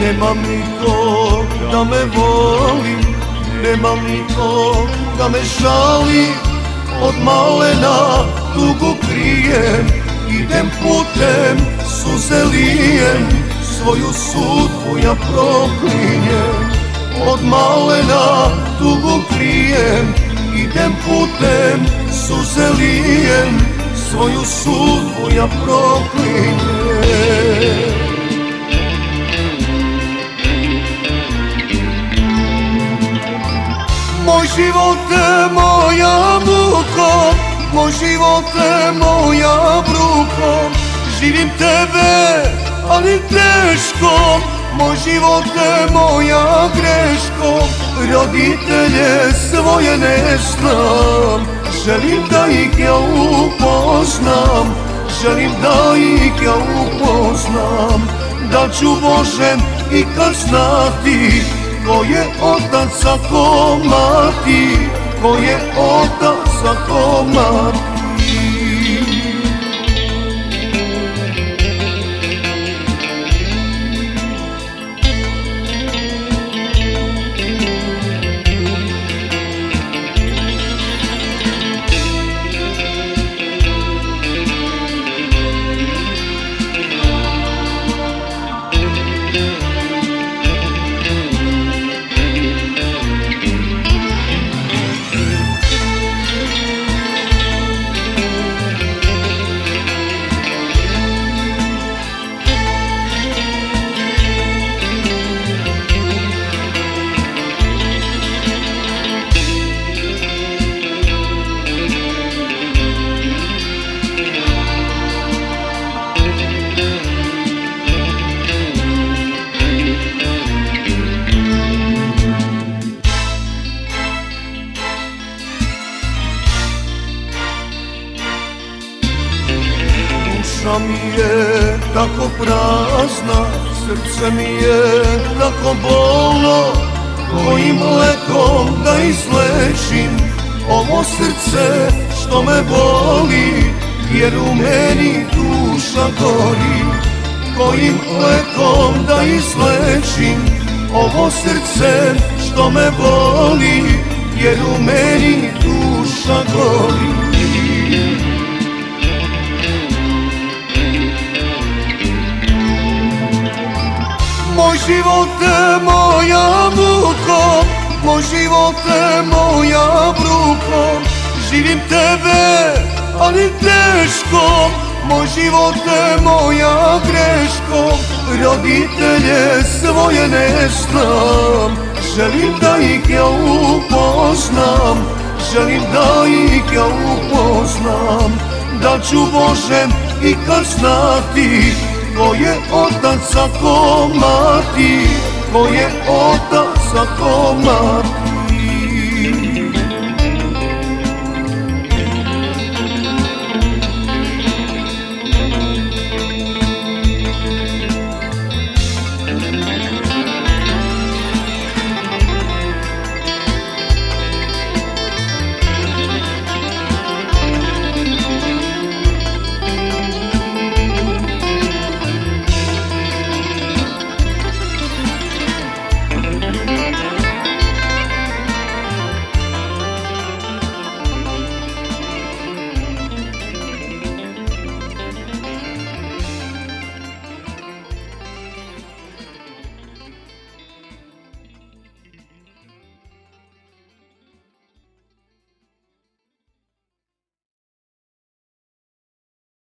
Nemam nikog da me voli Nemam nikog da me žali. Od malena tugu krijem Idem putem suze lijem Svoju sudbu ja proklinjem. Od malena tugu krijem Idem putem suze lijem Svoju sudbu ja proklinjem Moj život je moja muko Moj život je moja bruko. Živim tebe, ali teško Moj život je moja greško. Roditelje svoje ne znam Želim da ih ja upoznam. Želim da ih ja upoznam Da ću Božem kad znati Ko je otac, a ko mati Ko je otac, a ko mi je tako prazna, srce mi je tako bolno. Kojim lekom da izlečim ovo srce što me boli Jer u meni duša gori. Kojim lekom da izlečim ovo srce što me boli Jer u meni duša gori Moj život moja muko Moj život moja bruko Živim tebe, ali teško Moj život moja greško Roditelje svoje ne znam Želim da ih ja upoznam. Želim da ih ja upoznam Da ću Božem kad znati Ko je otac, a ko mati